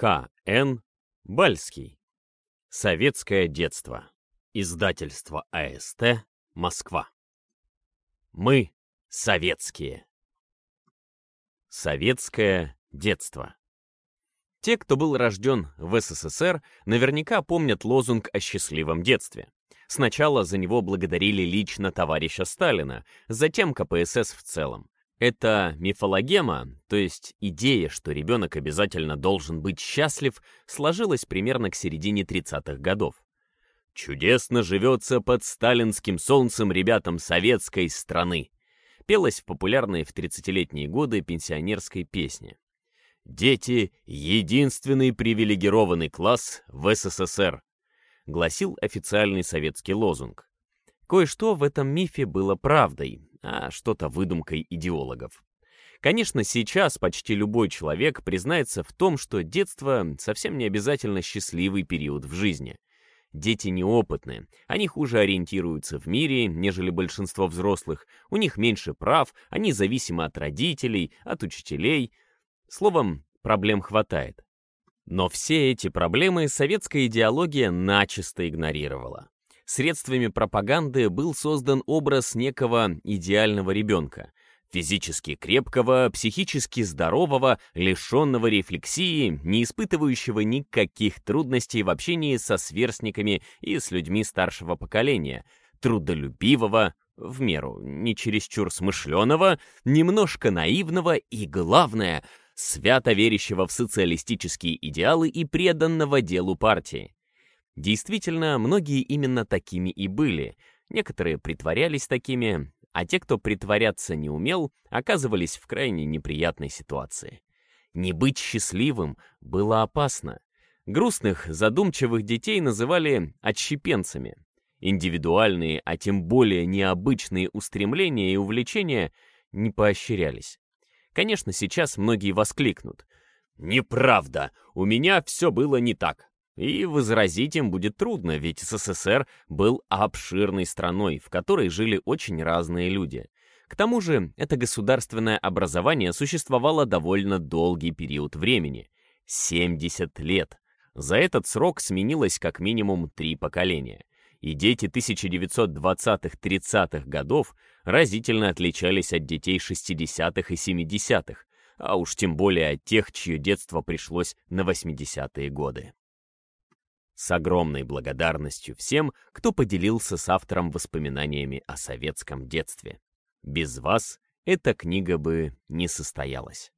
К.Н. Бальский. Советское детство. Издательство АСТ. Москва. Мы советские. Советское детство. Те, кто был рожден в СССР, наверняка помнят лозунг о счастливом детстве. Сначала за него благодарили лично товарища Сталина, затем КПСС в целом. Эта мифологема, то есть идея, что ребенок обязательно должен быть счастлив, сложилась примерно к середине 30-х годов. «Чудесно живется под сталинским солнцем ребятам советской страны», пелась в популярной в 30-летние годы пенсионерской песне. «Дети — единственный привилегированный класс в СССР», гласил официальный советский лозунг. Кое-что в этом мифе было правдой, а что-то выдумкой идеологов. Конечно, сейчас почти любой человек признается в том, что детство совсем не обязательно счастливый период в жизни. Дети неопытны, они хуже ориентируются в мире, нежели большинство взрослых, у них меньше прав, они зависимы от родителей, от учителей. Словом, проблем хватает. Но все эти проблемы советская идеология начисто игнорировала. Средствами пропаганды был создан образ некого идеального ребенка, физически крепкого, психически здорового, лишенного рефлексии, не испытывающего никаких трудностей в общении со сверстниками и с людьми старшего поколения, трудолюбивого, в меру, не чересчур смышленого, немножко наивного и, главное, свято верящего в социалистические идеалы и преданного делу партии. Действительно, многие именно такими и были. Некоторые притворялись такими, а те, кто притворяться не умел, оказывались в крайне неприятной ситуации. Не быть счастливым было опасно. Грустных, задумчивых детей называли отщепенцами. Индивидуальные, а тем более необычные устремления и увлечения не поощрялись. Конечно, сейчас многие воскликнут. «Неправда! У меня все было не так!» И возразить им будет трудно, ведь СССР был обширной страной, в которой жили очень разные люди. К тому же, это государственное образование существовало довольно долгий период времени — 70 лет. За этот срок сменилось как минимум три поколения. И дети 1920-30-х годов разительно отличались от детей 60-х и 70-х, а уж тем более от тех, чье детство пришлось на 80-е годы. С огромной благодарностью всем, кто поделился с автором воспоминаниями о советском детстве. Без вас эта книга бы не состоялась.